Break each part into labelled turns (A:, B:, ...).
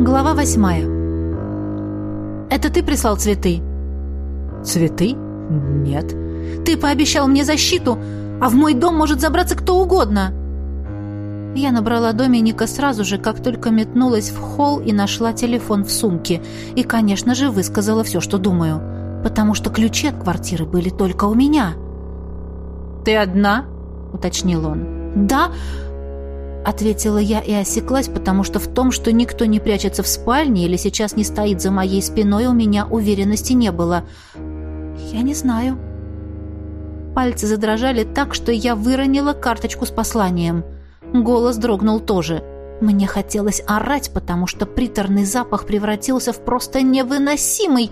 A: Глава восьмая. «Это ты прислал цветы?»
B: «Цветы? Нет».
A: «Ты пообещал мне защиту, а в мой дом может забраться кто угодно!» Я набрала Доминика сразу же, как только метнулась в холл и нашла телефон в сумке. И, конечно же, высказала все, что думаю. Потому что ключи от квартиры были только у меня.
B: «Ты одна?» — уточнил он.
A: «Да, Ответила я и осеклась, потому что в том, что никто не прячется в спальне или сейчас не стоит за моей спиной, у меня уверенности не было. Я не знаю. Пальцы задрожали так, что я выронила карточку с посланием. Голос дрогнул тоже. Мне хотелось орать, потому что приторный запах превратился в просто невыносимый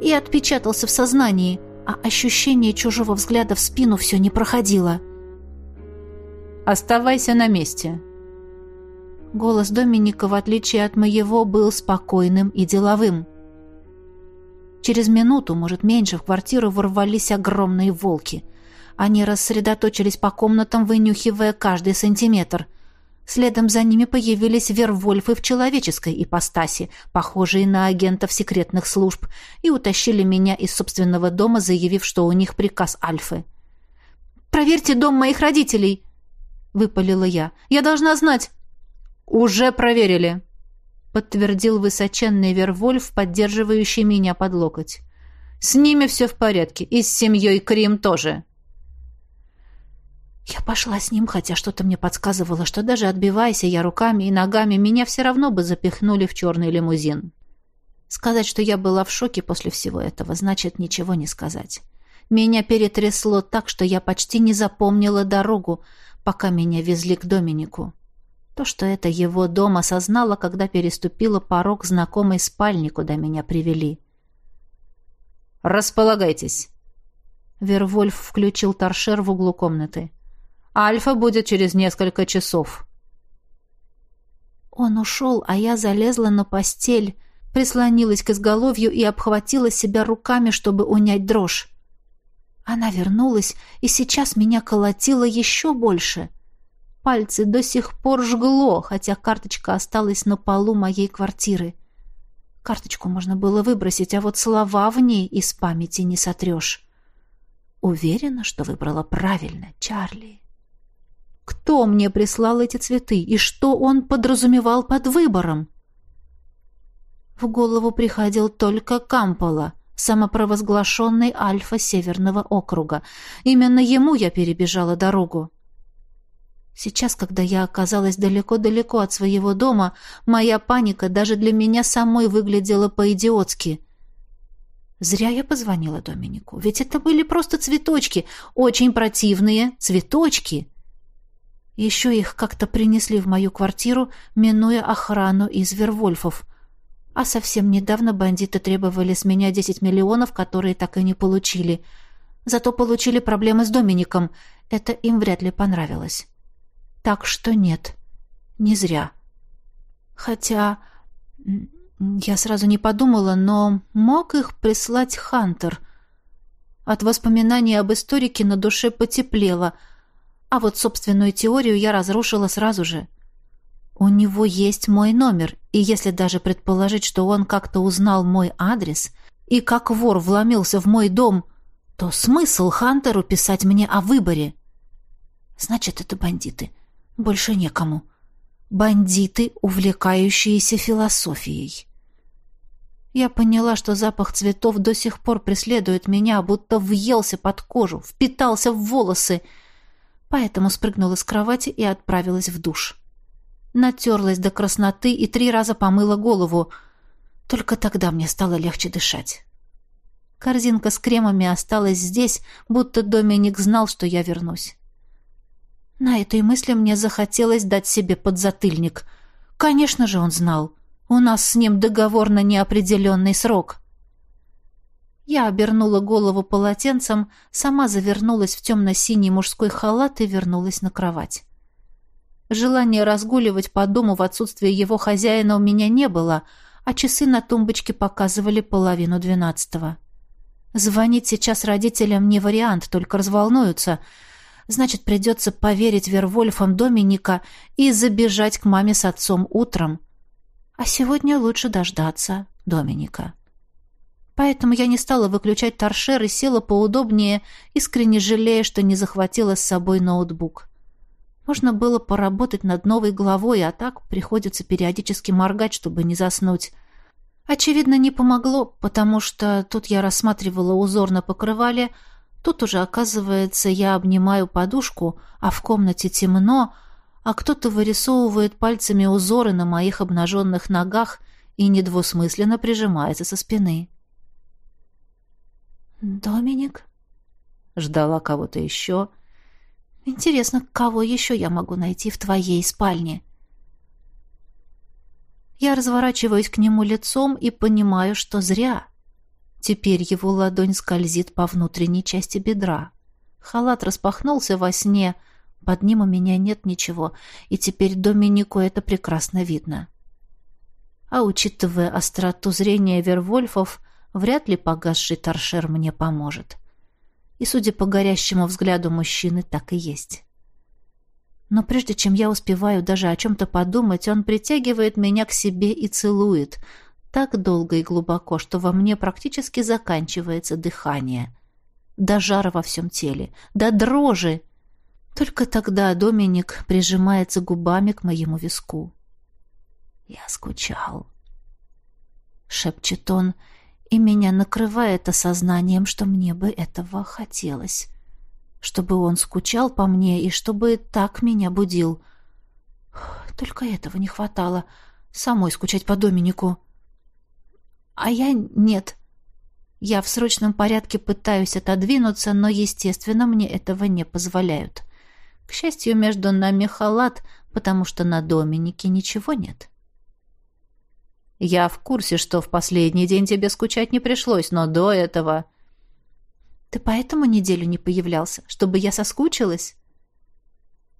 A: и отпечатался в сознании, а ощущение чужого взгляда в спину все не проходило.
B: «Оставайся на месте»,
A: Голос Доминика, в отличие от моего, был спокойным и деловым. Через минуту, может меньше, в квартиру ворвались огромные волки. Они рассредоточились по комнатам, вынюхивая каждый сантиметр. Следом за ними появились вервольфы в человеческой ипостаси, похожие на агентов секретных служб, и утащили меня из собственного дома, заявив, что у них приказ Альфы. «Проверьте дом моих родителей!» — выпалила я. «Я должна знать,
B: «Уже проверили», — подтвердил высоченный Вервольф, поддерживающий меня под локоть. «С ними все в порядке, и с семьей Крим тоже».
A: Я пошла с ним, хотя что-то мне подсказывало, что даже отбиваясь я руками и ногами, меня все равно бы запихнули в черный лимузин. Сказать, что я была в шоке после всего этого, значит ничего не сказать. Меня перетрясло так, что я почти не запомнила дорогу, пока меня везли к Доминику. То, что это его дом, осознала, когда переступила порог знакомой спальни, куда меня привели.
B: «Располагайтесь!»
A: Вервольф включил торшер в углу комнаты.
B: «Альфа будет через несколько часов».
A: Он ушел, а я залезла на постель, прислонилась к изголовью и обхватила себя руками, чтобы унять дрожь. Она вернулась, и сейчас меня колотило еще больше. Пальцы до сих пор жгло, хотя карточка осталась на полу моей квартиры. Карточку можно было выбросить, а вот слова в ней из памяти не сотрешь. Уверена, что выбрала правильно, Чарли. Кто мне прислал эти цветы и что он подразумевал под выбором? В голову приходил только Кампола, самопровозглашенный альфа Северного округа. Именно ему я перебежала дорогу. Сейчас, когда я оказалась далеко-далеко от своего дома, моя паника даже для меня самой выглядела по-идиотски. Зря я позвонила Доминику, ведь это были просто цветочки, очень противные цветочки. Еще их как-то принесли в мою квартиру, минуя охрану из Вервольфов. А совсем недавно бандиты требовали с меня 10 миллионов, которые так и не получили. Зато получили проблемы с Домиником. Это им вряд ли понравилось. Так что нет, не зря. Хотя я сразу не подумала, но мог их прислать Хантер. От воспоминаний об историке на душе потеплело, а вот собственную теорию я разрушила сразу же. У него есть мой номер, и если даже предположить, что он как-то узнал мой адрес и как вор вломился в мой дом, то смысл Хантеру писать мне о выборе? Значит, это бандиты. Больше некому. Бандиты, увлекающиеся философией. Я поняла, что запах цветов до сих пор преследует меня, будто въелся под кожу, впитался в волосы. Поэтому спрыгнула с кровати и отправилась в душ. Натерлась до красноты и три раза помыла голову. Только тогда мне стало легче дышать. Корзинка с кремами осталась здесь, будто Доминик знал, что я вернусь. На этой мысли мне захотелось дать себе подзатыльник. Конечно же, он знал. У нас с ним договор на неопределенный срок. Я обернула голову полотенцем, сама завернулась в темно-синий мужской халат и вернулась на кровать. Желания разгуливать по дому в отсутствие его хозяина у меня не было, а часы на тумбочке показывали половину двенадцатого. Звонить сейчас родителям не вариант, только разволнуются — Значит, придется поверить Вервольфам Доминика и забежать к маме с отцом утром. А сегодня лучше дождаться Доминика. Поэтому я не стала выключать торшер и села поудобнее, искренне жалея, что не захватила с собой ноутбук. Можно было поработать над новой главой, а так приходится периодически моргать, чтобы не заснуть. Очевидно, не помогло, потому что тут я рассматривала узор на покрывале, тут уже, оказывается, я обнимаю подушку, а в комнате темно, а кто-то вырисовывает пальцами узоры на моих обнаженных ногах и недвусмысленно прижимается со спины. «Доминик?» Ждала кого-то еще. «Интересно, кого еще я могу найти в твоей спальне?» Я разворачиваюсь к нему лицом и понимаю, что зря. Теперь его ладонь скользит по внутренней части бедра. Халат распахнулся во сне, под ним у меня нет ничего, и теперь Доминику это прекрасно видно. А учитывая остроту зрения Вервольфов, вряд ли погасший торшер мне поможет. И, судя по горящему взгляду мужчины, так и есть. Но прежде чем я успеваю даже о чем-то подумать, он притягивает меня к себе и целует, так долго и глубоко, что во мне практически заканчивается дыхание. До жара во всем теле, до дрожи. Только тогда Доминик прижимается губами к моему виску. «Я скучал», — шепчет он, — и меня накрывает осознанием, что мне бы этого хотелось. Чтобы он скучал по мне и чтобы так меня будил. Только этого не хватало. Самой скучать по Доминику. А я нет. Я в срочном порядке пытаюсь отодвинуться, но, естественно, мне этого не позволяют. К счастью, между нами халат, потому что на Доминике ничего нет. — я в курсе, что в последний день тебе скучать не пришлось, но до этого... Ты поэтому неделю не появлялся, чтобы я соскучилась?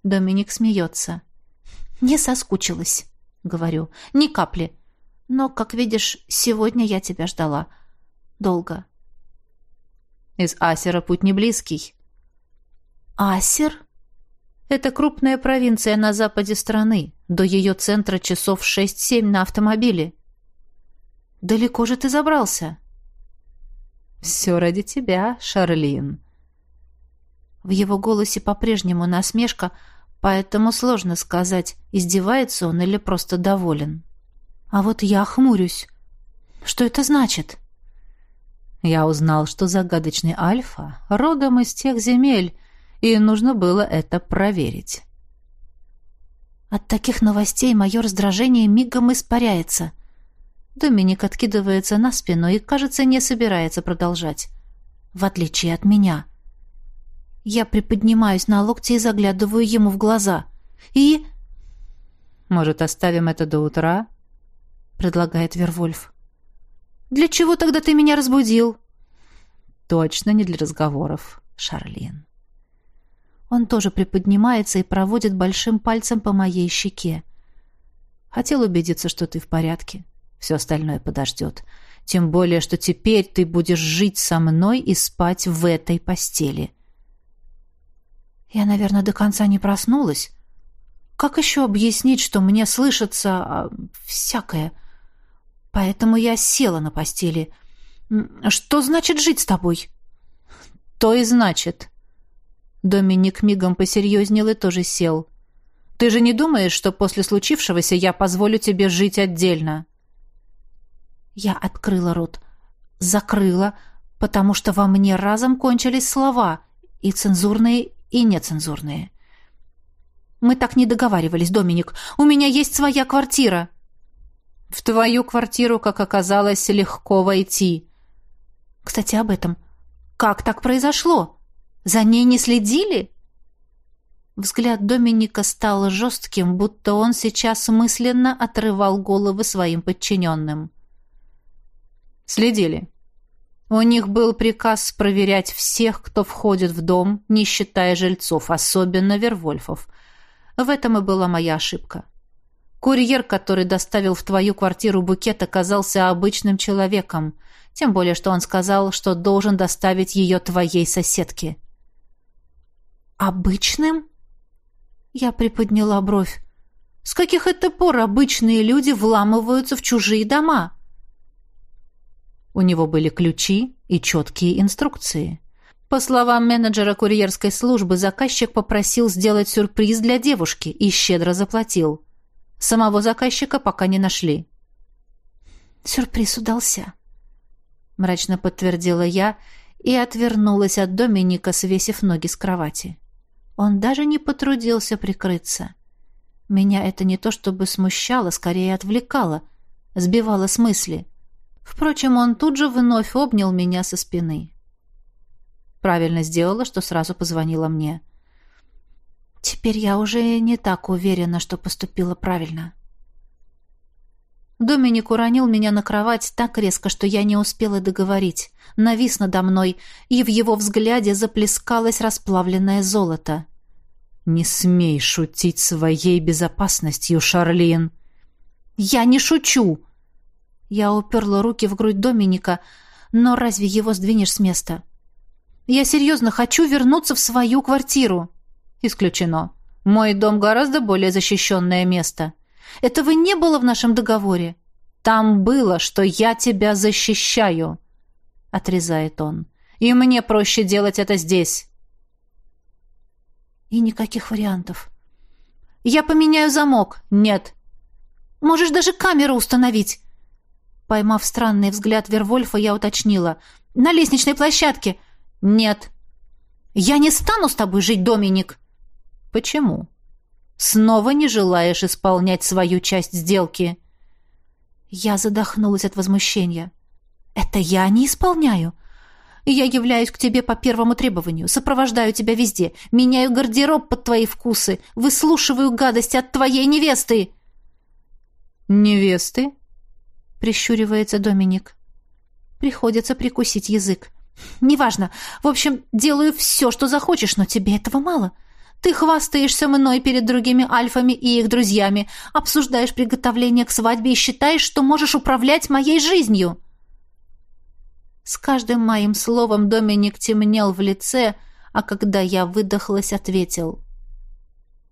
A: Доминик смеется. Не соскучилась, говорю. Ни капли. Но, как видишь, сегодня я тебя ждала. Долго. Из Асера путь не близкий. Асер? Это крупная провинция на западе страны. До ее центра часов шесть-семь на автомобиле. Далеко же ты забрался?» «Все ради тебя, Шарлин». В его голосе по-прежнему насмешка, поэтому сложно сказать, издевается он или просто доволен. А вот я хмурюсь. Что это значит? Я узнал, что загадочный Альфа родом из тех земель, и нужно было это проверить. От таких новостей мое раздражение мигом испаряется. Доминик откидывается на спину и, кажется, не собирается продолжать. В отличие от меня. Я приподнимаюсь на локте и заглядываю ему в глаза. И... «Может, оставим это до утра?» — предлагает Вервольф. «Для чего тогда ты меня разбудил?» «Точно не для разговоров, Шарлин». Он тоже приподнимается и проводит большим пальцем по моей щеке. Хотел убедиться, что ты в порядке. Все остальное подождет. Тем более, что теперь ты будешь жить со мной и спать в этой постели. Я, наверное, до конца не проснулась. Как еще объяснить, что мне слышится а, всякое? Поэтому я села на постели. Что значит жить с тобой? То и значит. Доминик мигом посерьезнел и тоже сел. Ты же не думаешь, что после случившегося я позволю тебе жить отдельно? — я открыла рот, закрыла, потому что во мне разом кончились слова, и цензурные, и нецензурные. Мы так не договаривались, Доминик. У меня есть своя квартира. В твою квартиру, как оказалось, легко войти. Кстати, об этом. Как так произошло? За ней не следили? Взгляд Доминика стал жестким, будто он сейчас мысленно отрывал головы своим подчиненным. Следили. У них был приказ проверять всех, кто входит в дом, не считая жильцов, особенно Вервольфов. В этом и была моя ошибка. Курьер, который доставил в твою квартиру букет, оказался обычным человеком, тем более что он сказал, что должен доставить ее твоей соседке. «Обычным?» Я приподняла бровь. С каких это пор обычные люди вламываются в чужие дома?
B: У него были ключи и четкие инструкции. По словам менеджера курьерской службы, заказчик попросил сделать сюрприз для девушки и щедро заплатил. Самого заказчика пока не нашли.
A: «Сюрприз удался», — мрачно подтвердила я и отвернулась от Доминика, свесив ноги с кровати. Он даже не потрудился прикрыться. Меня это не то чтобы смущало, скорее отвлекало, сбивало с мысли — Впрочем, он тут же вновь обнял меня со спины. Правильно сделала, что сразу позвонила мне. Теперь я уже не так уверена, что поступила правильно. Доминик уронил меня на кровать так резко, что я не успела договорить. Навис надо мной, и в его взгляде заплескалось расплавленное золото.
B: «Не смей шутить своей безопасностью, Шарлин!»
A: «Я не шучу!» Я уперла руки в грудь Доминика, но разве его сдвинешь с места? Я серьезно хочу вернуться в свою квартиру.
B: Исключено. Мой дом гораздо более защищенное место.
A: Этого не было в нашем договоре.
B: Там было, что я тебя защищаю, отрезает он. И мне проще делать это здесь.
A: И никаких вариантов. Я поменяю замок.
B: Нет.
A: Можешь даже камеру установить. Поймав странный взгляд Вервольфа, я уточнила. «На лестничной площадке?»
B: «Нет».
A: «Я не стану с тобой жить, Доминик».
B: «Почему?» «Снова не желаешь исполнять свою часть сделки?»
A: Я задохнулась от возмущения. «Это я не исполняю. Я являюсь к тебе по первому требованию, сопровождаю тебя везде, меняю гардероб под твои вкусы, выслушиваю гадости от твоей невесты».
B: «Невесты?»
A: — прищуривается Доминик. Приходится прикусить язык. «Неважно. В общем, делаю все, что захочешь, но тебе этого мало. Ты хвастаешься мной перед другими альфами и их друзьями, обсуждаешь приготовление к свадьбе и считаешь, что можешь управлять моей жизнью». С каждым моим словом Доминик темнел в лице, а когда я выдохлась, ответил.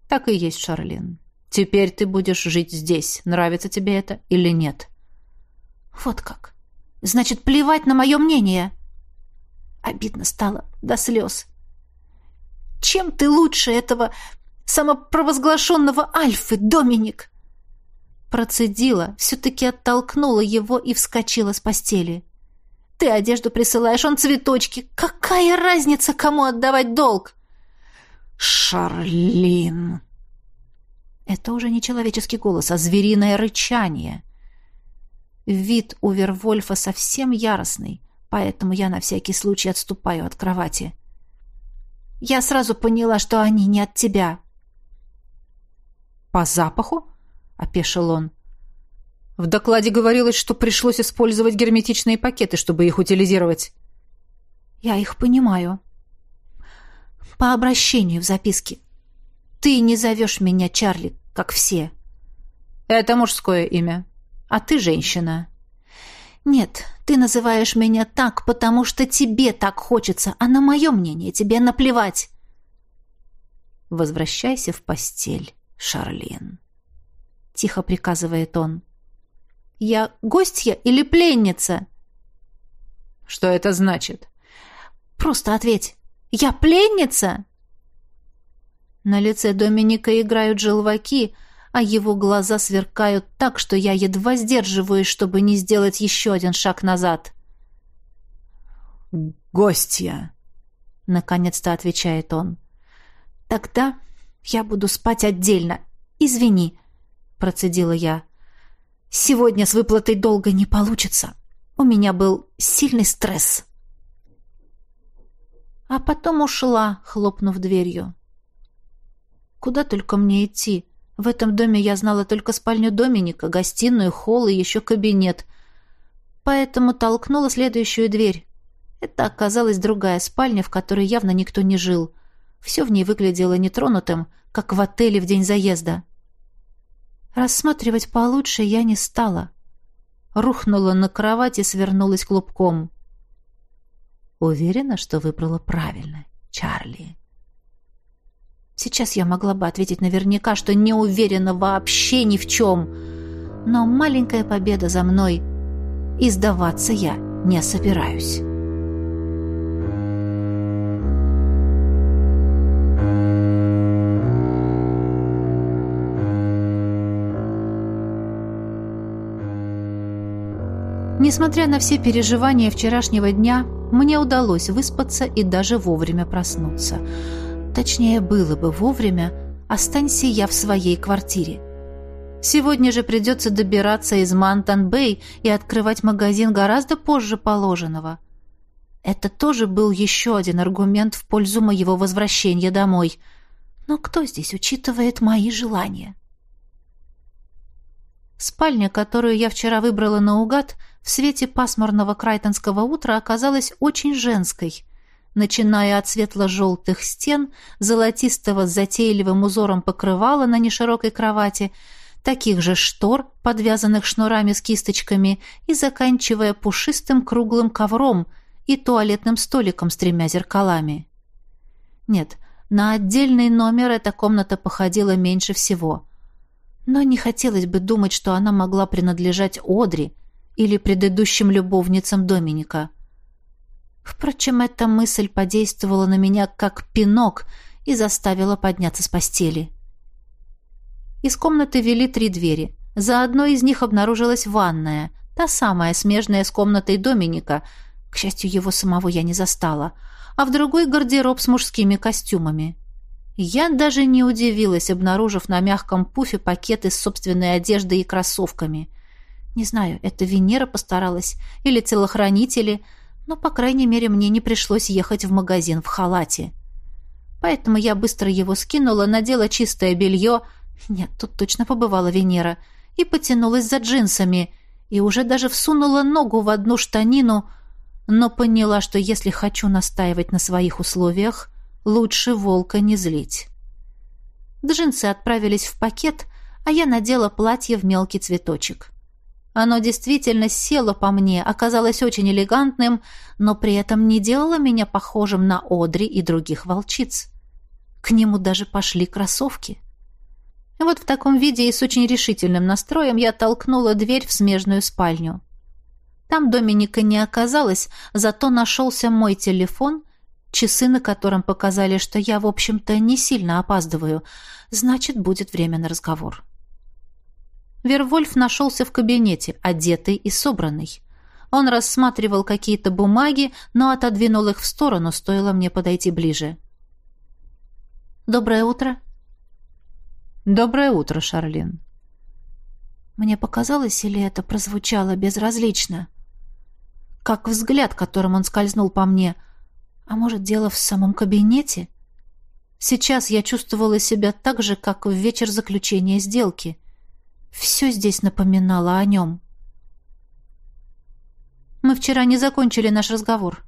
B: «Так и есть, Шарлин. Теперь ты будешь жить здесь. Нравится тебе это или нет?»
A: Вот как. Значит, плевать на мое мнение. Обидно стало до слез. Чем ты лучше этого самопровозглашенного Альфы, Доминик? Процедила, все-таки оттолкнула его и вскочила с постели. Ты одежду присылаешь, он цветочки. Какая разница, кому отдавать долг?
B: Шарлин. Это уже не человеческий голос, а звериное рычание.
A: Вид у Вервольфа совсем яростный, поэтому я на всякий случай отступаю от кровати. Я сразу поняла, что они не от тебя.
B: По запаху? опешил он. В докладе говорилось, что пришлось использовать герметичные пакеты, чтобы их утилизировать.
A: Я их понимаю. По обращению в записке. Ты не зовешь меня Чарли, как все.
B: Это мужское имя а ты женщина».
A: «Нет, ты называешь меня так, потому что тебе так хочется, а на мое мнение тебе наплевать».
B: «Возвращайся в постель, Шарлин», — тихо приказывает он.
A: «Я гостья или пленница?»
B: «Что это значит?»
A: «Просто ответь. Я пленница?» На лице Доминика играют желваки, а его глаза сверкают так, что я едва сдерживаюсь, чтобы не сделать еще один шаг назад.
B: «Гостья!»
A: — наконец-то отвечает он. «Тогда я буду спать отдельно. Извини», — процедила я. «Сегодня с выплатой долга не получится. У меня был сильный стресс». А потом ушла, хлопнув дверью. «Куда только мне идти?» В этом доме я знала только спальню Доминика, гостиную, холл и еще кабинет. Поэтому толкнула следующую дверь. Это оказалась другая спальня, в которой явно никто не жил. Все в ней выглядело нетронутым, как в отеле в день заезда. Рассматривать получше я не стала. Рухнула на кровать и свернулась клубком.
B: Уверена, что выбрала правильно, Чарли.
A: Сейчас я могла бы ответить наверняка, что не уверена вообще ни в чем. Но маленькая победа за мной, и сдаваться я не собираюсь. Несмотря на все переживания вчерашнего дня, мне удалось выспаться и даже вовремя проснуться. Точнее, было бы вовремя, останься я в своей квартире. Сегодня же придется добираться из Мантан-Бэй и открывать магазин гораздо позже положенного. Это тоже был еще один аргумент в пользу моего возвращения домой. Но кто здесь учитывает мои желания? Спальня, которую я вчера выбрала наугад, в свете пасмурного крайтонского утра оказалась очень женской. Начиная от светло-желтых стен, золотистого с затейливым узором покрывала на неширокой кровати, таких же штор, подвязанных шнурами с кисточками, и заканчивая пушистым круглым ковром и туалетным столиком с тремя зеркалами. Нет, на отдельный номер эта комната походила меньше всего. Но не хотелось бы думать, что она могла принадлежать Одри — или предыдущим любовницам Доминика. Впрочем, эта мысль подействовала на меня как пинок и заставила подняться с постели. Из комнаты вели три двери. За одной из них обнаружилась ванная, та самая, смежная с комнатой Доминика. К счастью, его самого я не застала. А в другой гардероб с мужскими костюмами. Я даже не удивилась, обнаружив на мягком пуфе пакеты с собственной одеждой и кроссовками. Не знаю, это Венера постаралась или телохранители, но, по крайней мере, мне не пришлось ехать в магазин в халате. Поэтому я быстро его скинула, надела чистое белье, нет, тут точно побывала Венера, и потянулась за джинсами, и уже даже всунула ногу в одну штанину, но поняла, что если хочу настаивать на своих условиях, лучше волка не злить. Джинсы отправились в пакет, а я надела платье в мелкий цветочек. Оно действительно село по мне, оказалось очень элегантным, но при этом не делало меня похожим на Одри и других волчиц. К нему даже пошли кроссовки. Вот в таком виде и с очень решительным настроем я толкнула дверь в смежную спальню. Там Доминика не оказалось, зато нашелся мой телефон, часы на котором показали, что я, в общем-то, не сильно опаздываю. Значит, будет время на разговор. Вервольф нашелся в кабинете, одетый и собранный. Он рассматривал какие-то бумаги, но отодвинул их в сторону, стоило мне подойти ближе. «Доброе утро».
B: «Доброе утро, Шарлин».
A: Мне показалось, или это прозвучало безразлично? Как взгляд, которым он скользнул по мне. А может, дело в самом кабинете? Сейчас я чувствовала себя так же, как в вечер заключения сделки — все здесь напоминало о нем. Мы вчера не закончили наш разговор.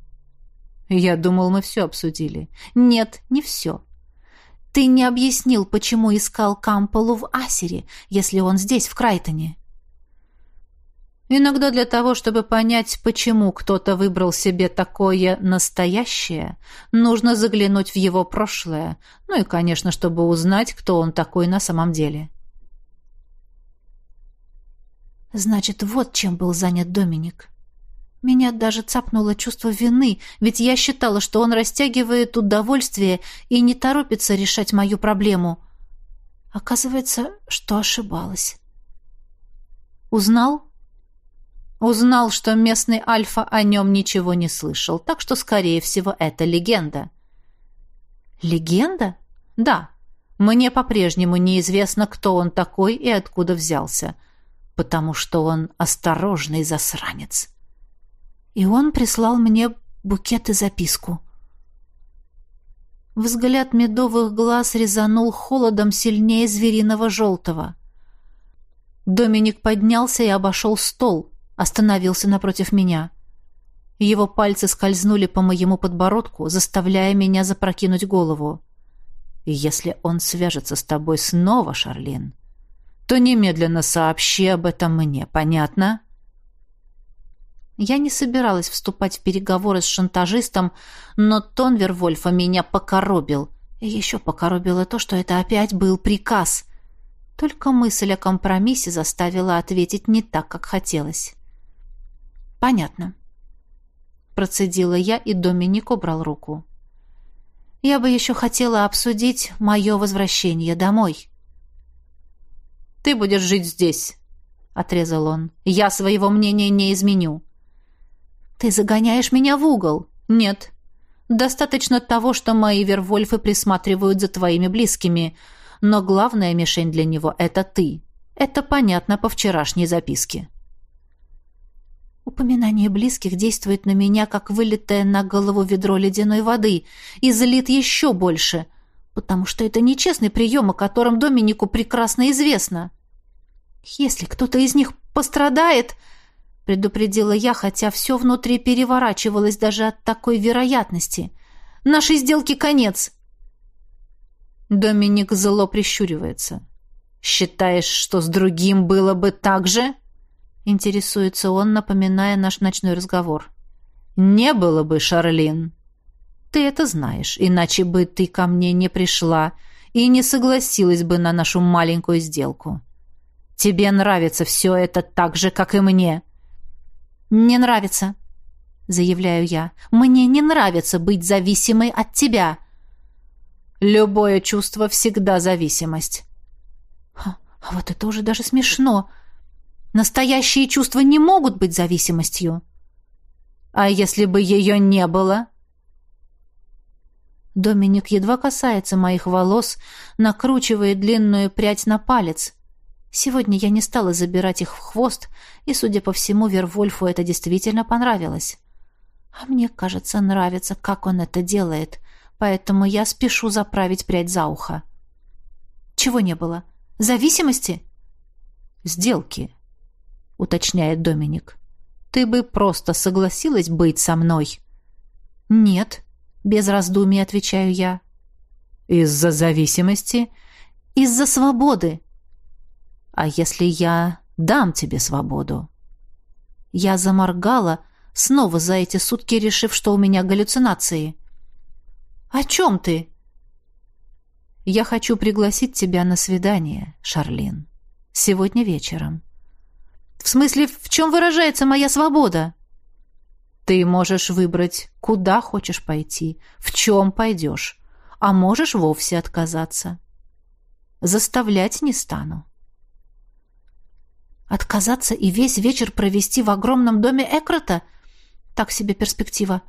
B: Я думал, мы все обсудили.
A: Нет, не все. Ты не объяснил, почему искал Камполу в Асере, если он здесь, в Крайтоне.
B: Иногда для того, чтобы понять, почему кто-то выбрал себе такое настоящее, нужно заглянуть в его прошлое, ну и, конечно, чтобы узнать, кто он такой на самом деле.
A: Значит, вот чем был занят Доминик. Меня даже цапнуло чувство вины, ведь я считала, что он растягивает удовольствие и не торопится решать мою проблему. Оказывается, что ошибалась.
B: Узнал? Узнал, что местный Альфа о нем ничего не слышал, так что, скорее всего, это легенда.
A: Легенда?
B: Да. Мне по-прежнему неизвестно, кто он такой и откуда взялся. — потому что он осторожный засранец.
A: И он прислал мне букет и записку. Взгляд медовых глаз резанул холодом сильнее звериного желтого. Доминик поднялся и обошел стол, остановился напротив меня. Его пальцы скользнули по моему подбородку, заставляя меня запрокинуть голову. «Если он свяжется с тобой снова, Шарлин, то немедленно сообщи об этом мне, понятно?» Я не собиралась вступать в переговоры с шантажистом, но тон Вервольфа меня покоробил, И еще покоробило то, что это опять был приказ. Только мысль о компромиссе заставила ответить не так, как хотелось. «Понятно», — процедила я, и Доминик убрал руку. «Я бы еще хотела обсудить мое возвращение домой».
B: «Ты будешь жить здесь», — отрезал он. «Я своего мнения не изменю».
A: «Ты загоняешь меня в угол».
B: «Нет. Достаточно того, что мои вервольфы присматривают за твоими близкими, но главная мишень для него — это ты. Это понятно по вчерашней записке».
A: Упоминание близких действует на меня, как вылитое на голову ведро ледяной воды, и злит еще больше, потому что это нечестный прием, о котором Доминику прекрасно известно. Если кто-то из них пострадает, предупредила я, хотя все внутри переворачивалось даже от такой вероятности. Нашей сделке конец.
B: Доминик зло прищуривается. Считаешь, что с другим было бы так же? Интересуется он, напоминая наш ночной разговор. «Не было бы, Шарлин. Ты это знаешь, иначе бы ты ко мне не пришла и не согласилась бы на нашу маленькую сделку. Тебе нравится все это так же, как и мне».
A: «Не нравится», — заявляю я. «Мне не нравится быть зависимой от тебя».
B: «Любое чувство всегда зависимость».
A: А вот это уже даже смешно. Настоящие чувства не могут быть зависимостью.
B: А если бы ее не было?
A: Доминик едва касается моих волос, накручивает длинную прядь на палец. Сегодня я не стала забирать их в хвост, и, судя по всему, Вервольфу это действительно понравилось. А мне, кажется, нравится, как он это делает, поэтому я спешу заправить прядь за ухо. Чего не было? Зависимости?
B: Сделки уточняет Доминик. Ты бы просто согласилась быть со мной?
A: Нет, без раздумий отвечаю я.
B: Из-за зависимости?
A: Из-за свободы.
B: А если я дам тебе свободу?
A: Я заморгала, снова за эти сутки решив, что у меня галлюцинации. «О чем ты?»
B: «Я хочу пригласить тебя на свидание, Шарлин. Сегодня вечером.
A: В смысле, в чем выражается моя свобода?
B: Ты можешь выбрать, куда хочешь пойти, в чем пойдешь, а можешь вовсе отказаться. Заставлять не стану.
A: Отказаться и весь вечер провести в огромном доме Экрота? Так себе перспектива.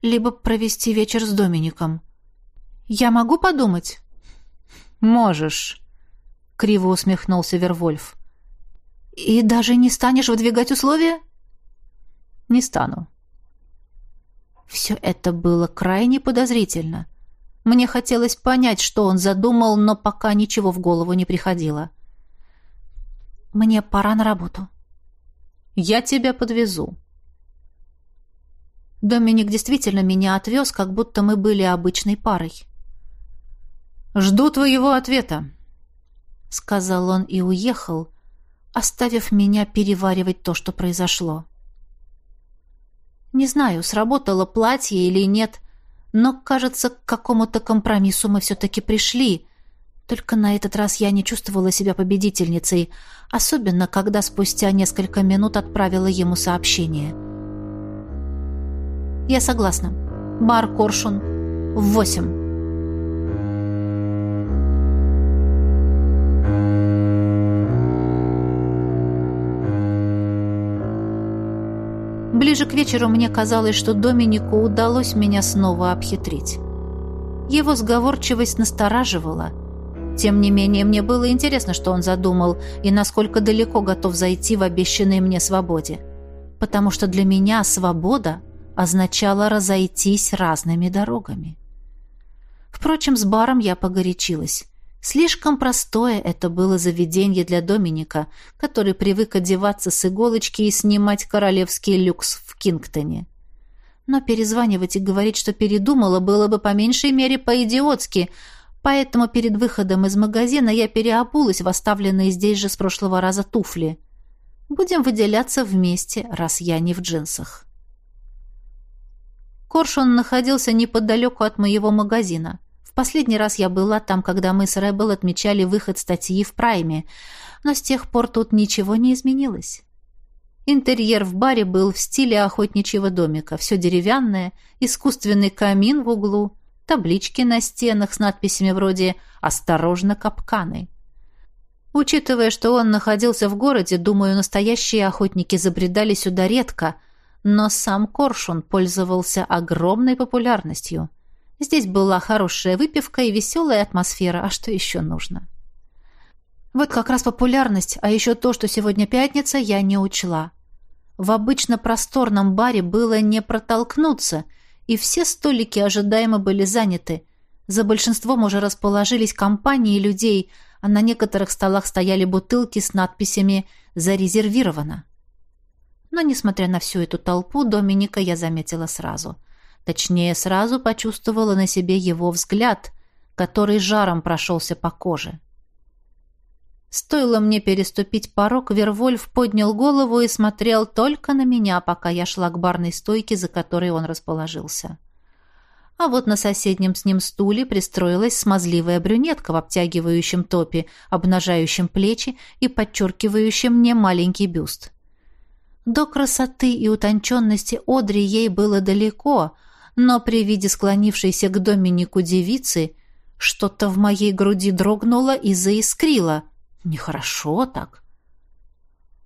A: Либо провести вечер с Домиником. Я могу подумать?
B: Можешь, криво усмехнулся Вервольф.
A: «И даже не станешь выдвигать условия?»
B: «Не стану».
A: Все это было крайне подозрительно. Мне хотелось понять, что он задумал, но пока ничего в голову не приходило. «Мне пора на работу».
B: «Я тебя подвезу».
A: Доминик действительно меня отвез, как будто мы были обычной парой.
B: «Жду твоего ответа», —
A: сказал он и уехал, оставив меня переваривать то, что произошло. Не знаю, сработало платье или нет, но, кажется, к какому-то компромиссу мы все-таки пришли. Только на этот раз я не чувствовала себя победительницей, особенно когда спустя несколько минут отправила ему сообщение. «Я согласна. Бар Коршун. Восемь». Ближе к вечеру мне казалось, что Доминику удалось меня снова обхитрить. Его сговорчивость настораживала. Тем не менее, мне было интересно, что он задумал и насколько далеко готов зайти в обещанной мне свободе. Потому что для меня свобода означала разойтись разными дорогами. Впрочем, с баром я погорячилась. Слишком простое это было заведение для Доминика, который привык одеваться с иголочки и снимать королевский люкс в Кингтоне. Но перезванивать и говорить, что передумала, было бы по меньшей мере по-идиотски, поэтому перед выходом из магазина я переобулась в оставленные здесь же с прошлого раза туфли. Будем выделяться вместе, раз я не в джинсах. Коршун находился неподалеку от моего магазина последний раз я была там, когда мы с Рэббл отмечали выход статьи в Прайме, но с тех пор тут ничего не изменилось. Интерьер в баре был в стиле охотничьего домика. Все деревянное, искусственный камин в углу, таблички на стенах с надписями вроде «Осторожно, капканы». Учитывая, что он находился в городе, думаю, настоящие охотники забредали сюда редко, но сам Коршун пользовался огромной популярностью. Здесь была хорошая выпивка и веселая атмосфера, а что еще нужно? Вот как раз популярность, а еще то, что сегодня пятница, я не учла. В обычно просторном баре было не протолкнуться, и все столики ожидаемо были заняты. За большинством уже расположились компании людей, а на некоторых столах стояли бутылки с надписями «Зарезервировано». Но, несмотря на всю эту толпу, Доминика я заметила сразу. Точнее, сразу почувствовала на себе его взгляд, который жаром прошелся по коже. Стоило мне переступить порог, Вервольф поднял голову и смотрел только на меня, пока я шла к барной стойке, за которой он расположился. А вот на соседнем с ним стуле пристроилась смазливая брюнетка в обтягивающем топе, обнажающем плечи и подчеркивающем мне маленький бюст. До красоты и утонченности Одри ей было далеко, но при виде склонившейся к Доминику девицы что-то в моей груди дрогнуло и заискрило — Нехорошо так.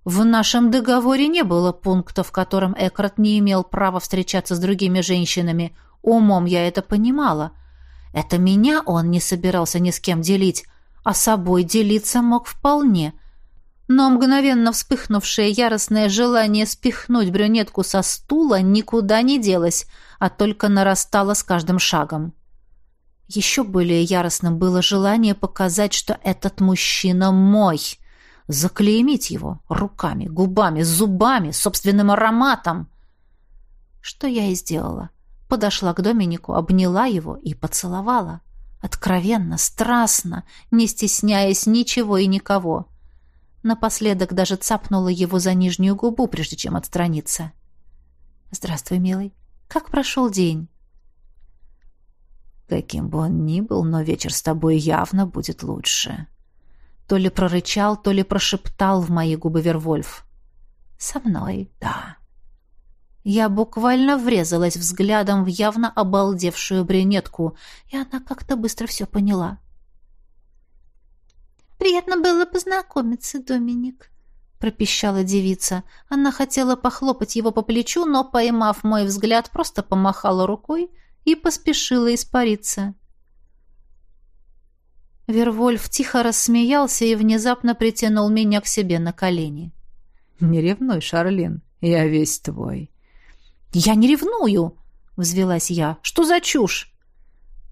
A: В нашем договоре не было пункта, в котором Экрат не имел права встречаться с другими женщинами. Умом я это понимала. Это меня он не собирался ни с кем делить, а собой делиться мог вполне. Но мгновенно вспыхнувшее яростное желание спихнуть брюнетку со стула никуда не делось, а только нарастало с каждым шагом. Еще более яростным было желание показать, что этот мужчина мой. Заклеймить его руками, губами, зубами, собственным ароматом. Что я и сделала. Подошла к Доминику, обняла его и поцеловала. Откровенно, страстно, не стесняясь ничего и никого. Напоследок даже цапнула его за нижнюю губу, прежде чем отстраниться. «Здравствуй, милый. Как прошел день?»
B: Каким бы он ни был, но вечер с тобой явно будет лучше. То ли прорычал, то ли прошептал в мои губы Вервольф.
A: Со мной, да. Я буквально врезалась взглядом в явно обалдевшую брюнетку, и она как-то быстро все поняла. «Приятно было познакомиться, Доминик», — пропищала девица. Она хотела похлопать его по плечу, но, поймав мой взгляд, просто помахала рукой и поспешила испариться. Вервольф тихо рассмеялся и внезапно притянул меня к себе на колени.
B: «Не ревнуй, Шарлин, я весь твой».
A: «Я не ревную!» — взвелась я. «Что за чушь?»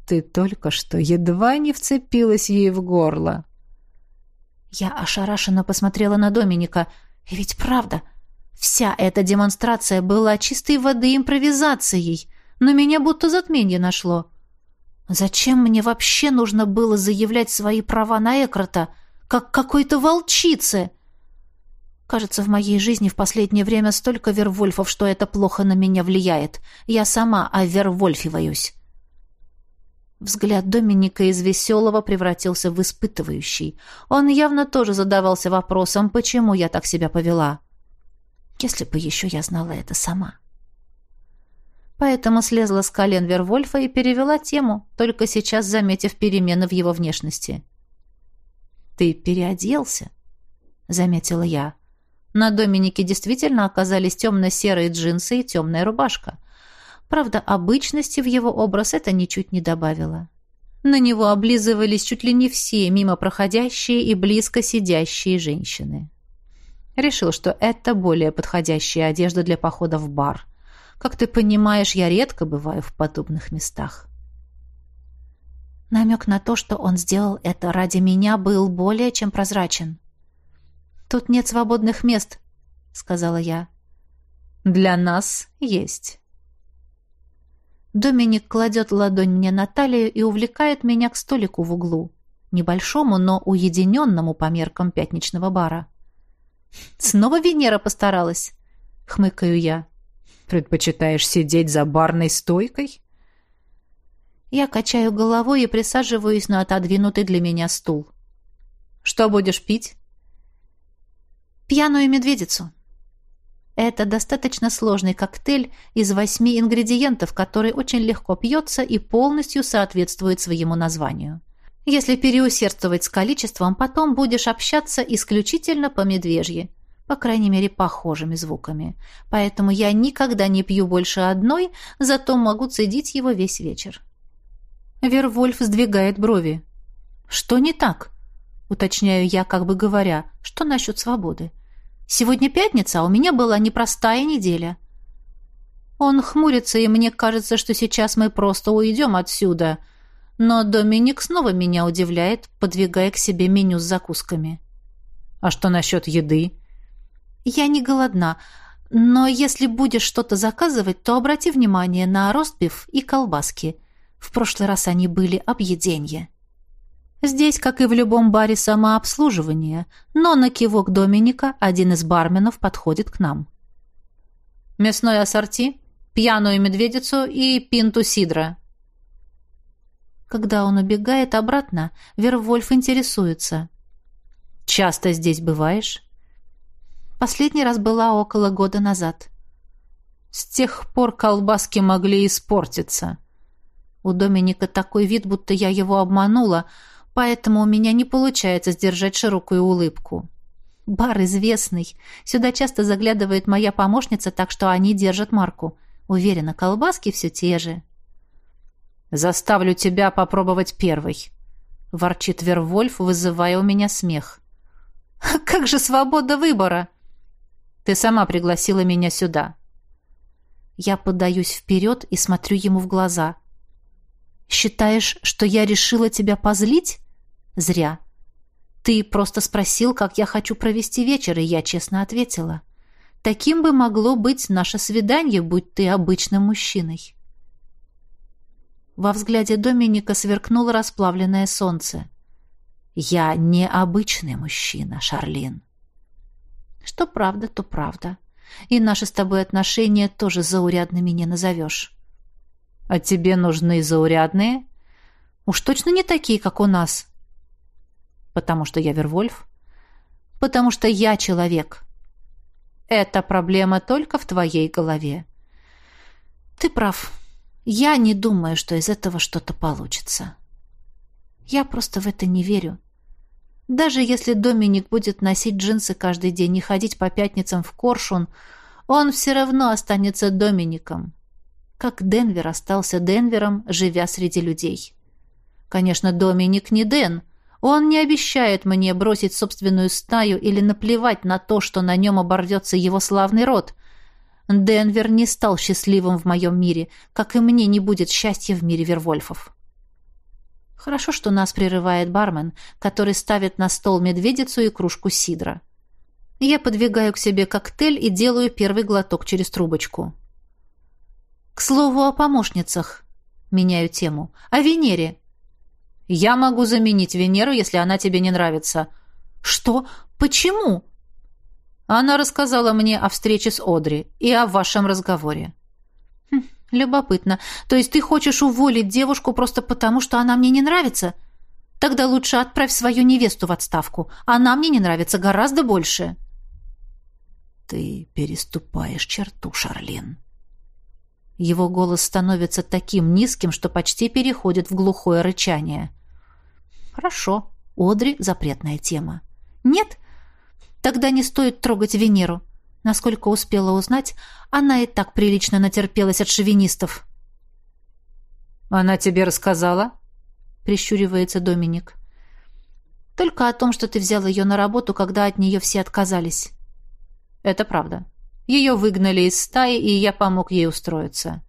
B: «Ты только что едва не вцепилась ей в горло».
A: Я ошарашенно посмотрела на Доминика. И ведь правда, вся эта демонстрация была чистой воды импровизацией но меня будто затмение нашло. Зачем мне вообще нужно было заявлять свои права на Экрота, как какой-то волчице? Кажется, в моей жизни в последнее время столько вервольфов, что это плохо на меня влияет. Я сама овервольфиваюсь. Взгляд Доминика из веселого превратился в испытывающий. Он явно тоже задавался вопросом, почему я так себя повела. Если бы еще я знала это сама. — Поэтому слезла с колен Вервольфа и перевела тему, только сейчас заметив перемены в его внешности. «Ты переоделся?» — заметила я. На Доминике действительно оказались темно-серые джинсы и темная рубашка. Правда, обычности в его образ это ничуть не добавило. На него облизывались чуть ли не все мимо проходящие и близко сидящие женщины. Решил, что это более подходящая одежда для похода в бар. Как ты понимаешь, я редко бываю в подобных местах. Намек на то, что он сделал это ради меня, был более чем прозрачен. «Тут нет свободных мест», — сказала я. «Для нас есть». Доминик кладет ладонь мне на талию и увлекает меня к столику в углу, небольшому, но уединенному по меркам пятничного бара. «Снова Венера постаралась», — хмыкаю я.
B: Предпочитаешь сидеть за барной стойкой?
A: Я качаю головой и присаживаюсь на отодвинутый для меня стул.
B: «Что будешь пить?»
A: «Пьяную медведицу». Это достаточно сложный коктейль из восьми ингредиентов, который очень легко пьется и полностью соответствует своему названию. Если переусердствовать с количеством, потом будешь общаться исключительно по медвежье, по крайней мере, похожими звуками. Поэтому я никогда не пью больше одной, зато могу цедить его весь вечер.
B: Вервольф сдвигает брови. «Что не так?» Уточняю я, как бы говоря, что насчет свободы. «Сегодня пятница, а у меня была непростая неделя». Он хмурится, и мне кажется, что сейчас мы просто уйдем отсюда. Но Доминик снова меня удивляет, подвигая к себе меню с закусками. «А что насчет еды?» «Я не голодна, но если будешь что-то заказывать, то обрати внимание на ростбиф и колбаски. В прошлый раз они были объеденье». Здесь, как и в любом баре, самообслуживание, но на кивок Доминика один из барменов подходит к нам. «Мясной ассорти, пьяную медведицу и пинту сидра». Когда он убегает обратно, Вервольф интересуется. «Часто здесь бываешь?» Последний раз была около года назад. С тех пор колбаски могли испортиться. У Доминика такой вид, будто я его обманула, поэтому у меня не получается сдержать широкую улыбку. Бар известный. Сюда часто заглядывает моя помощница, так что они держат марку. Уверена, колбаски все те же. «Заставлю тебя попробовать первый», — ворчит Вервольф, вызывая у меня смех. «Как же свобода выбора!» Ты сама пригласила меня сюда». Я подаюсь вперед и смотрю ему в глаза. «Считаешь, что я решила тебя позлить? Зря. Ты просто спросил, как я хочу провести вечер, и я честно ответила. Таким бы могло быть наше свидание, будь ты обычным мужчиной». Во взгляде Доминика сверкнуло расплавленное солнце. «Я не обычный мужчина, Шарлин». Что правда, то правда. И наши с тобой отношения тоже заурядными не назовешь. А тебе нужны заурядные? Уж точно не такие, как у нас. Потому что я Вервольф? Потому что я человек. Эта проблема только в твоей голове. Ты прав. Я не думаю, что из этого что-то получится. Я просто в это не верю. Даже если Доминик будет носить джинсы каждый день и ходить по пятницам в Коршун, он все равно останется Домиником. Как Денвер остался Денвером, живя среди людей. Конечно, Доминик не Ден. Он не обещает мне бросить собственную стаю или наплевать на то, что на нем оборвется его славный род. Денвер не стал счастливым в моем мире, как и мне не будет счастья в мире Вервольфов. Хорошо, что нас прерывает бармен, который ставит на стол медведицу и кружку сидра. Я подвигаю к себе коктейль и делаю первый глоток через трубочку. К слову о помощницах. Меняю тему. О Венере. Я могу заменить Венеру, если она тебе не нравится. Что? Почему? Она рассказала мне о встрече с Одри и о вашем разговоре. Любопытно. То есть ты хочешь уволить девушку просто потому, что она мне не нравится? Тогда лучше отправь свою невесту в отставку. Она мне не нравится гораздо больше. Ты переступаешь черту, Шарлин. Его голос становится таким низким, что почти переходит в глухое рычание. Хорошо. Одри запретная тема. Нет? Тогда не стоит трогать Венеру. Насколько успела узнать, она и так прилично натерпелась от шовинистов. «Она тебе рассказала?» — прищуривается Доминик. «Только о том, что ты взял ее на работу, когда от нее все отказались». «Это правда. Ее выгнали из стаи, и я помог ей устроиться».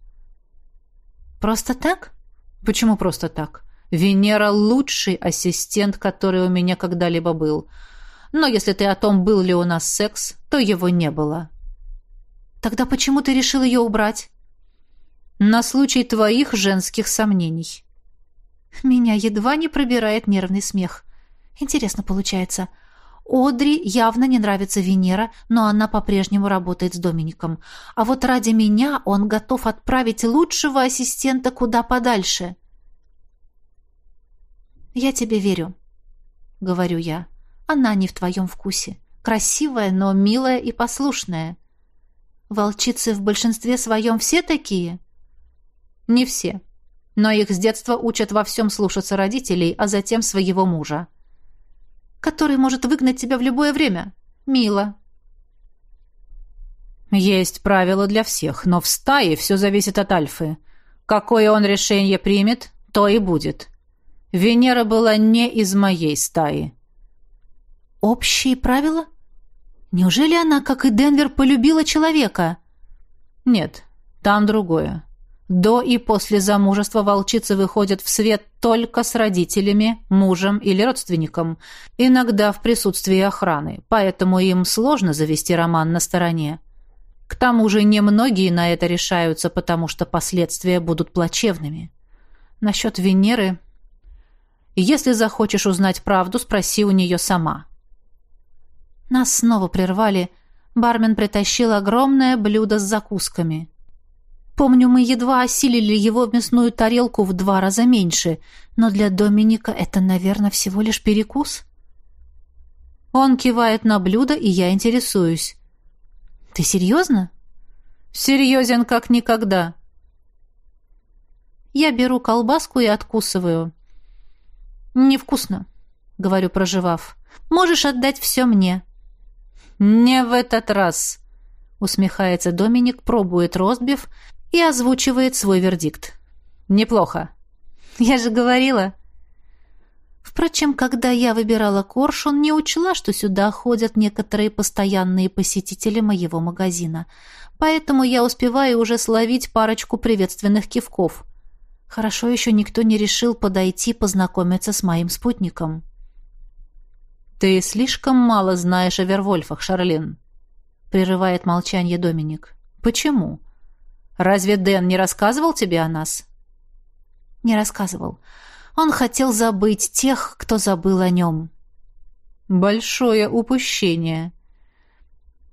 B: «Просто так?» «Почему просто так? Венера — лучший ассистент, который у меня когда-либо был. Но если ты о том, был ли у нас секс, то его не было. Тогда почему ты решил ее убрать? На случай твоих женских сомнений. Меня едва не пробирает нервный смех. Интересно получается. Одри явно не нравится Венера, но она по-прежнему работает с Домиником. А вот ради меня он готов отправить лучшего ассистента куда подальше.
A: «Я тебе верю», — говорю я. «Она не в твоем вкусе. Красивая, но милая и послушная. Волчицы в большинстве своем все такие?»
B: «Не все. Но их с детства учат во всем слушаться родителей, а затем своего мужа».
A: «Который может выгнать тебя в любое время. Мило».
B: «Есть правила для всех, но в стае все зависит от Альфы. Какое он решение примет, то и будет. Венера была не из моей стаи».
A: «Общие правила? Неужели она, как и Денвер, полюбила человека?»
B: «Нет, там другое. До и после замужества волчицы выходят в свет только с родителями, мужем или родственником, иногда в присутствии охраны, поэтому им сложно завести роман на стороне. К тому же немногие на это решаются, потому что последствия будут плачевными. Насчет Венеры... Если захочешь узнать правду, спроси у нее сама.
A: Нас снова прервали. Бармен притащил огромное блюдо с закусками. Помню, мы едва осилили его мясную тарелку в два раза меньше, но для Доминика это, наверное, всего лишь перекус. Он кивает на блюдо, и я интересуюсь. «Ты серьезно?»
B: «Серьезен, как никогда».
A: Я беру колбаску и откусываю. «Невкусно», — говорю, проживав. «Можешь отдать все мне».
B: «Не в этот раз», — усмехается Доминик, пробует ростбиф и озвучивает свой вердикт. «Неплохо».
A: «Я же говорила». Впрочем, когда я выбирала коршун, не учла, что сюда ходят некоторые постоянные посетители моего магазина. Поэтому я успеваю уже словить парочку приветственных кивков. Хорошо еще никто не решил подойти познакомиться с моим спутником.
B: «Ты слишком мало знаешь о Вервольфах, Шарлин», — прерывает молчание Доминик. «Почему? Разве Дэн не рассказывал тебе о нас?»
A: «Не рассказывал. Он хотел забыть тех, кто забыл о нем».
B: «Большое упущение».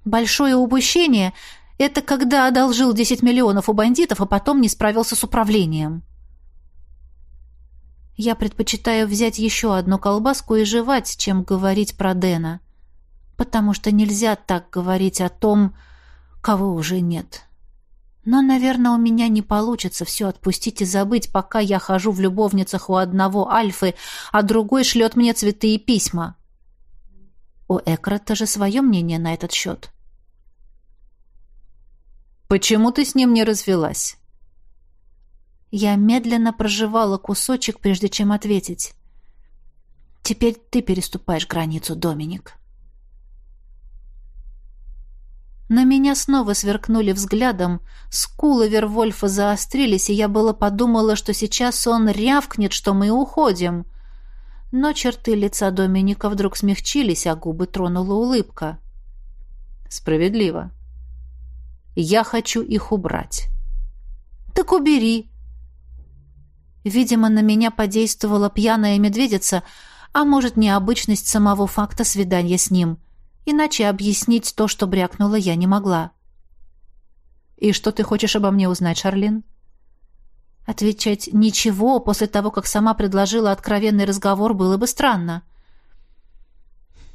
A: «Большое упущение — это когда одолжил 10 миллионов у бандитов, а потом не справился с управлением». Я предпочитаю взять еще одну колбаску и жевать, чем говорить про Дэна. Потому что нельзя так говорить о том, кого уже нет. Но, наверное, у меня не получится все отпустить и забыть, пока я хожу в любовницах у одного Альфы, а другой шлет мне цветы и письма. У Экрата же свое мнение на этот счет.
B: «Почему ты с ним не развелась?»
A: Я медленно проживала кусочек, прежде чем ответить. «Теперь ты переступаешь границу, Доминик». На меня снова сверкнули взглядом, скулы Вервольфа заострились, и я было подумала, что сейчас он рявкнет, что мы уходим. Но черты лица Доминика вдруг смягчились, а губы тронула улыбка.
B: «Справедливо. Я хочу их убрать».
A: «Так убери», Видимо, на меня подействовала пьяная медведица, а может, необычность самого факта свидания с ним. Иначе объяснить то, что брякнула, я не могла.
B: «И что ты хочешь обо мне узнать, Шарлин?»
A: Отвечать «ничего» после того, как сама предложила откровенный разговор, было бы странно.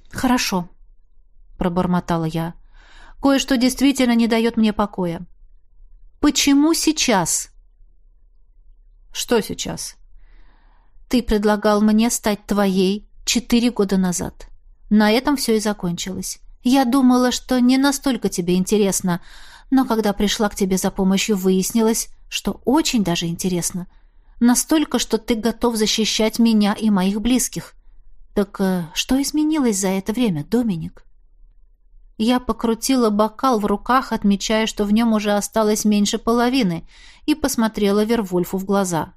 A: «Хорошо», — пробормотала я. «Кое-что действительно не дает мне покоя. Почему сейчас?»
B: Что сейчас?
A: Ты предлагал мне стать твоей четыре года назад. На этом все и закончилось. Я думала, что не настолько тебе интересно, но когда пришла к тебе за помощью, выяснилось, что очень даже интересно. Настолько, что ты готов защищать меня и моих близких. Так э, что изменилось за это время, Доминик? Я покрутила бокал в руках, отмечая, что в нем уже осталось меньше половины, и посмотрела Вервольфу в глаза.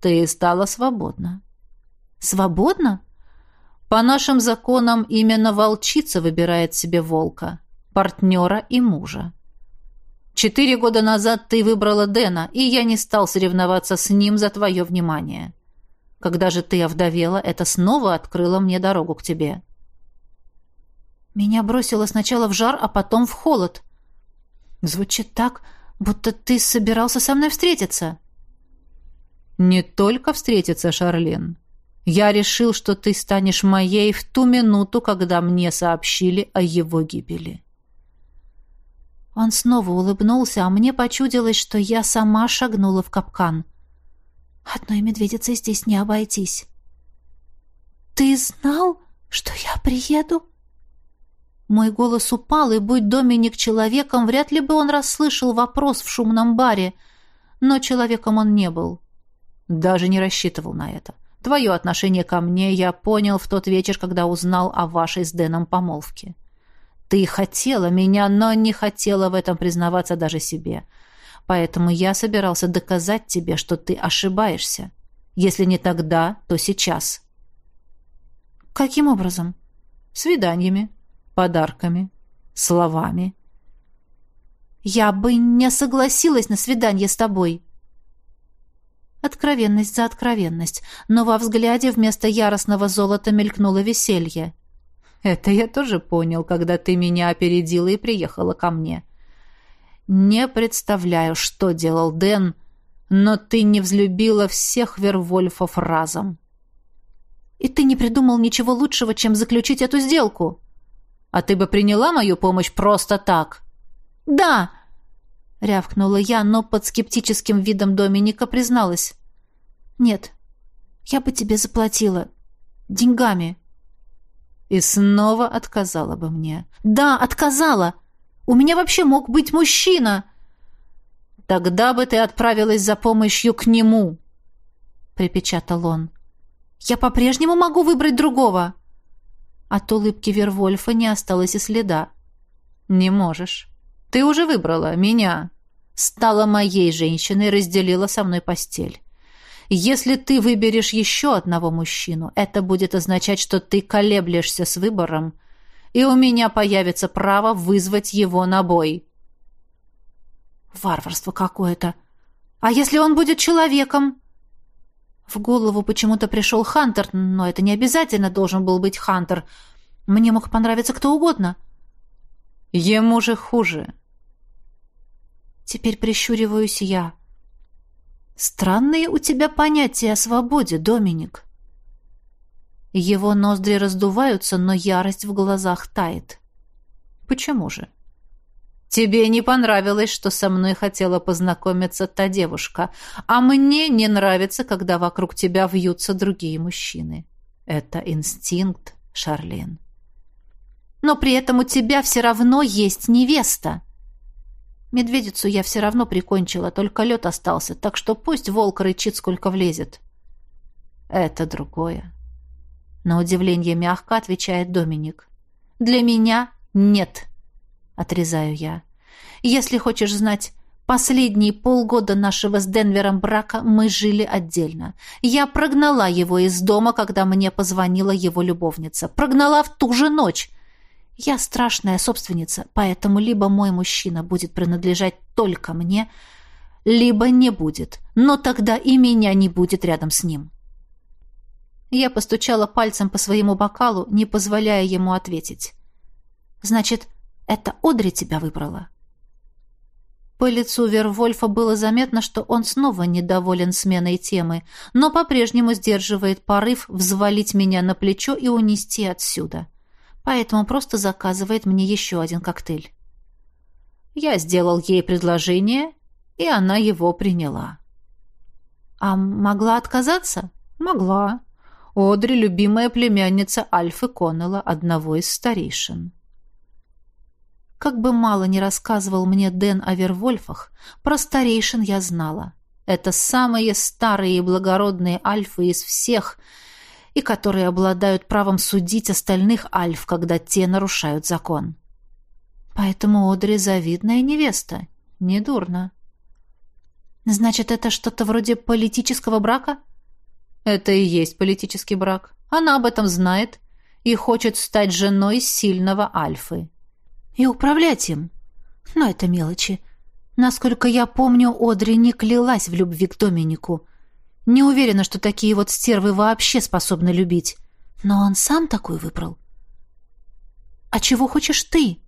B: «Ты стала свободна».
A: «Свободна?»
B: «По нашим законам именно волчица выбирает себе волка, партнера и мужа. Четыре года назад ты выбрала Дэна, и я не стал соревноваться с ним за твое внимание. Когда же ты овдовела, это снова открыло мне дорогу к тебе».
A: Меня бросило сначала в жар, а потом в холод. Звучит так, будто ты собирался со мной встретиться.
B: Не только встретиться, Шарлин. Я решил, что ты станешь моей в ту минуту, когда мне сообщили о его гибели.
A: Он снова улыбнулся, а мне почудилось, что я сама шагнула в капкан. Одной медведицей здесь не обойтись. «Ты знал, что я приеду?» Мой голос упал, и, будь Доминик человеком, вряд ли бы он расслышал вопрос в шумном баре. Но человеком он не был.
B: Даже не рассчитывал на это. Твое отношение ко мне я понял в тот вечер, когда узнал о вашей с Дэном помолвке. Ты хотела меня, но не хотела в этом признаваться даже себе. Поэтому я собирался доказать тебе, что ты ошибаешься. Если не тогда, то сейчас.
A: Каким образом?
B: Свиданиями, подарками, словами.
A: Я бы не согласилась на свидание с тобой. Откровенность за откровенность, но во взгляде вместо яростного золота мелькнуло веселье.
B: Это я тоже понял, когда ты меня опередила и приехала ко мне. Не представляю, что делал Дэн, но ты не взлюбила всех Вервольфов разом.
A: И ты не придумал ничего лучшего, чем заключить эту сделку.
B: А ты бы приняла мою помощь просто так?
A: Да, рявкнула я, но под скептическим видом Доминика призналась. Нет. Я бы тебе заплатила деньгами.
B: И снова отказала бы мне.
A: Да, отказала. У меня вообще мог быть мужчина.
B: Тогда бы ты отправилась за помощью к нему, припечатал он.
A: Я по-прежнему могу выбрать другого. От улыбки Вервольфа не осталось и следа.
B: Не можешь. Ты уже выбрала меня. Стала моей женщиной, разделила со мной постель. Если ты выберешь еще одного мужчину, это будет означать, что ты колеблешься с выбором, и у меня появится право вызвать его на бой.
A: Варварство какое-то. А если он будет человеком? В голову почему-то пришел Хантер, но это не обязательно должен был быть Хантер. Мне мог понравиться кто угодно.
B: Ему же хуже.
A: Теперь прищуриваюсь я. Странные у тебя понятия о свободе, Доминик. Его ноздри раздуваются, но ярость в глазах тает.
B: Почему же? Тебе не понравилось, что со мной хотела познакомиться та девушка, а мне не нравится, когда вокруг тебя вьются другие мужчины. Это инстинкт, Шарлин.
A: Но при этом у тебя все равно есть невеста. Медведицу я все равно прикончила, только лед остался, так что пусть волк рычит, сколько влезет.
B: Это другое. На удивление мягко отвечает Доминик.
A: Для меня нет, отрезаю я. Если хочешь знать, последние полгода нашего с Денвером брака мы жили отдельно. Я прогнала его из дома, когда мне позвонила его любовница. Прогнала в ту же ночь. Я страшная собственница, поэтому либо мой мужчина будет принадлежать только мне, либо не будет, но тогда и меня не будет рядом с ним. Я постучала пальцем по своему бокалу, не позволяя ему ответить. «Значит, это Одри тебя выбрала?» По лицу Вервольфа было заметно, что он снова недоволен сменой темы, но по-прежнему сдерживает порыв взвалить меня на плечо и унести отсюда поэтому просто заказывает мне еще один коктейль. Я сделал ей предложение, и она его приняла. А могла отказаться? Могла. Одри — любимая племянница Альфы Коннелла, одного из старейшин. Как бы мало ни рассказывал мне Дэн о Вервольфах, про старейшин я знала. Это самые старые и благородные альфы из всех — и которые обладают правом судить остальных альф, когда те нарушают закон. Поэтому Одри завидная невеста. Недурно. Значит, это что-то вроде политического брака?
B: Это и есть политический брак. Она об этом знает и хочет стать женой сильного альфы.
A: И управлять им. Но это мелочи. Насколько я помню, Одри не клялась в любви к Доминику. Не уверена, что такие вот стервы вообще способны любить. Но он сам такой выбрал. А чего хочешь ты?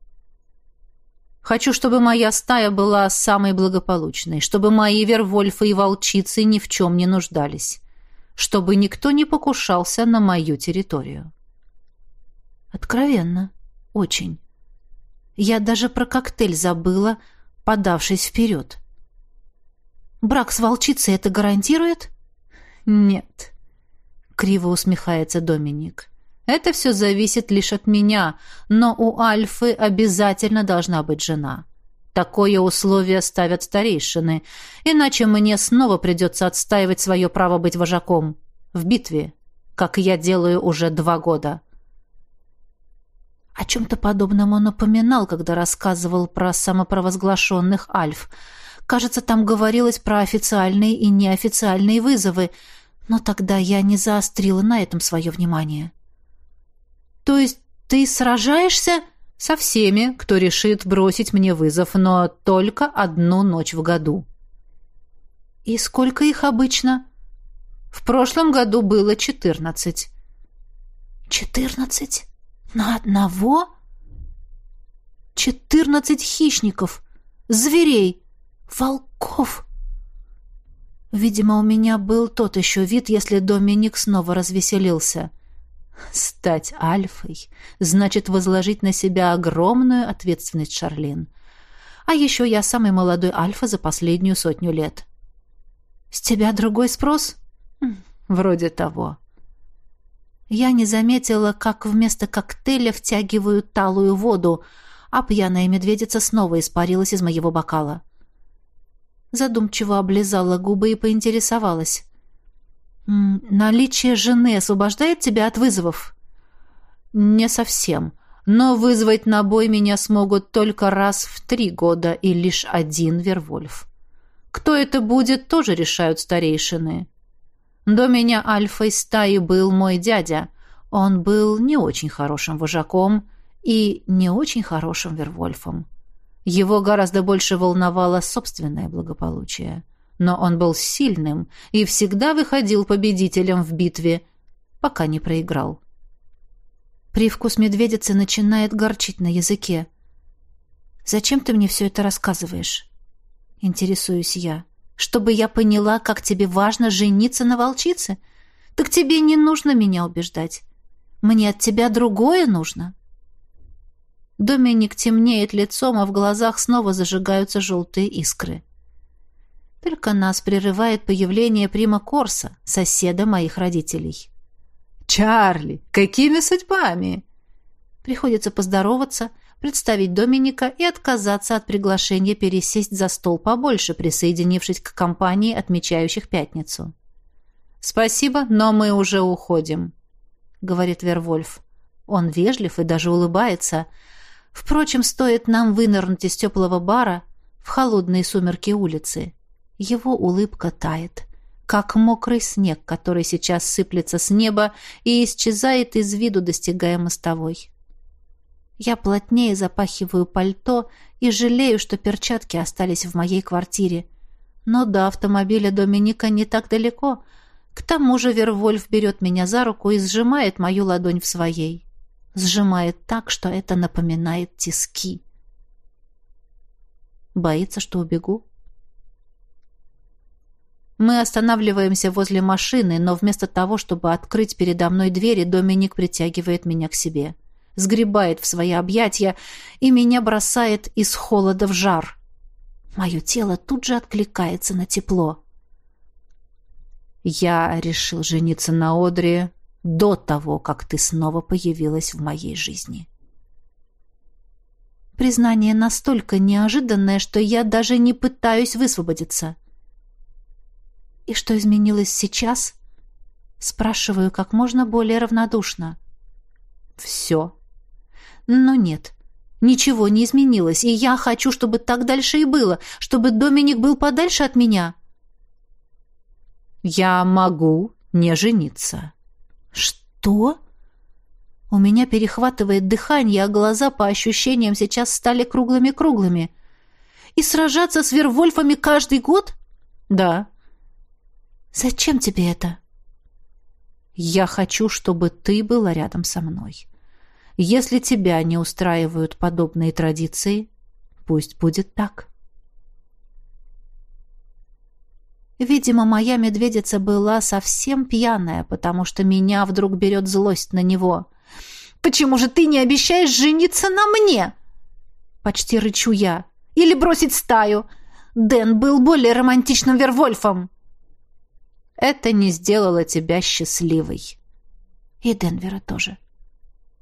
B: Хочу, чтобы моя стая была самой благополучной, чтобы мои вервольфы и волчицы ни в чем не нуждались. чтобы никто не покушался на мою территорию.
A: Откровенно. Очень. Я даже про коктейль забыла, подавшись вперед. Брак с волчицей это гарантирует?
B: Нет. Криво усмехается Доминик. Это все зависит лишь от меня, но у Альфы обязательно должна быть жена. Такое условие ставят старейшины, иначе мне снова придется отстаивать свое право быть вожаком. В битве, как я делаю уже два года.
A: О чем-то подобном он упоминал, когда рассказывал про самопровозглашенных альф. Кажется, там говорилось про официальные и неофициальные вызовы, но тогда я не заострила на этом свое внимание.
B: «То есть ты сражаешься?» «Со всеми, кто решит бросить мне вызов, но только одну ночь в году».
A: «И сколько их обычно?»
B: «В прошлом году было четырнадцать».
A: «Четырнадцать?» На одного? Четырнадцать хищников, зверей, волков. Видимо, у меня был тот еще вид, если Доминик снова развеселился.
B: Стать альфой значит возложить на себя огромную ответственность, Шарлин. А еще я самый молодой альфа за последнюю сотню лет.
A: С тебя другой спрос?
B: Вроде того.
A: Я не заметила, как вместо коктейля втягивают талую воду, а пьяная медведица снова испарилась из моего бокала. Задумчиво облизала губы и поинтересовалась. «Наличие жены освобождает тебя от вызовов?»
B: «Не совсем. Но вызвать на бой меня смогут только раз в три года и лишь один Вервольф. Кто это будет, тоже решают старейшины. До меня альфой стаи был мой дядя. Он был не очень хорошим вожаком и не очень хорошим вервольфом. Его гораздо больше волновало собственное благополучие. Но он был сильным и всегда выходил победителем в битве, пока не проиграл.
A: Привкус медведицы начинает горчить на языке. «Зачем ты мне все это рассказываешь?» Интересуюсь я чтобы я поняла, как тебе важно жениться на волчице? Так тебе не нужно меня убеждать. Мне от тебя другое нужно». Доминик темнеет лицом, а в глазах снова зажигаются желтые искры. Только нас прерывает появление Прима Корса, соседа моих родителей.
B: «Чарли, какими судьбами?»
A: Приходится поздороваться, представить Доминика и отказаться от приглашения пересесть за стол побольше, присоединившись к компании, отмечающих пятницу.
B: «Спасибо, но мы уже уходим», —
A: говорит Вервольф. Он вежлив и даже улыбается. Впрочем, стоит нам вынырнуть из теплого бара в холодные сумерки улицы. Его улыбка тает, как мокрый снег, который сейчас сыплется с неба и исчезает из виду, достигая мостовой. Я плотнее запахиваю пальто и жалею, что перчатки остались в моей квартире. Но до автомобиля Доминика не так далеко. К тому же Вервольф берет меня за руку и сжимает мою ладонь в своей. Сжимает так, что это напоминает тиски. Боится, что убегу? Мы останавливаемся возле машины, но вместо того, чтобы открыть передо мной двери, Доминик притягивает меня к себе. — сгребает в свои объятия и меня бросает из холода в жар. Мое тело тут же откликается на тепло. Я решил жениться на Одре до того, как ты снова появилась в моей жизни. Признание настолько неожиданное, что я даже не пытаюсь высвободиться. И что изменилось сейчас? Спрашиваю как можно более равнодушно. Все. Но нет, ничего не изменилось, и я хочу, чтобы так дальше и было, чтобы Доминик был подальше от меня.
B: Я могу не жениться.
A: Что? У меня перехватывает дыхание, а глаза по ощущениям сейчас стали круглыми-круглыми. И сражаться с Вервольфами каждый год?
B: Да.
A: Зачем тебе это?
B: Я хочу, чтобы ты была рядом со мной. Если тебя не устраивают подобные традиции, пусть будет так.
A: Видимо, моя медведица была совсем пьяная, потому что меня вдруг берет злость на него. «Почему же ты не обещаешь жениться на мне?» Почти рычу я. «Или бросить стаю? Дэн был более романтичным Вервольфом!»
B: «Это не сделало тебя счастливой».
A: «И Денвера тоже».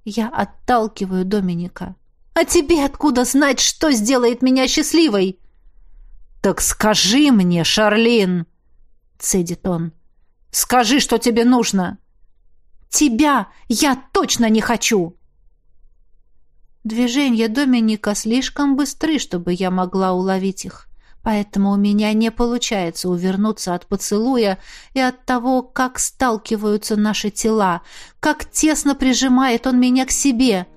A: Я отталкиваю Доминика. «А тебе откуда знать, что сделает меня счастливой?»
B: «Так скажи мне, Шарлин!» — цедит он. «Скажи, что тебе нужно!»
A: «Тебя я точно не хочу!» Движения Доминика слишком быстры, чтобы я могла уловить их, поэтому у меня не получается увернуться от поцелуя и от того, как сталкиваются наши тела, как тесно прижимает он меня к себе.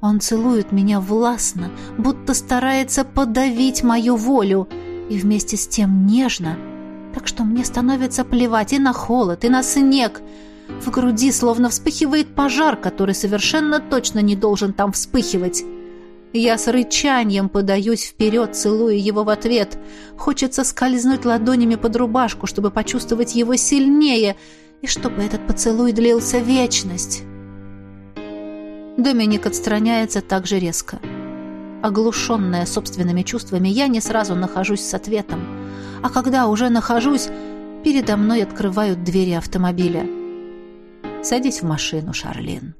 A: Он целует меня властно, будто старается подавить мою волю — и вместе с тем нежно, так что мне становится плевать и на холод, и на снег. В груди словно вспыхивает пожар, который совершенно точно не должен там вспыхивать. Я с рычанием подаюсь вперед, целуя его в ответ. Хочется скользнуть ладонями под рубашку, чтобы почувствовать его сильнее, и чтобы этот поцелуй длился вечность. Доминик отстраняется так же резко. Оглушенная собственными чувствами, я не сразу нахожусь с ответом. А когда уже нахожусь, передо мной открывают двери автомобиля. «Садись в машину, Шарлин».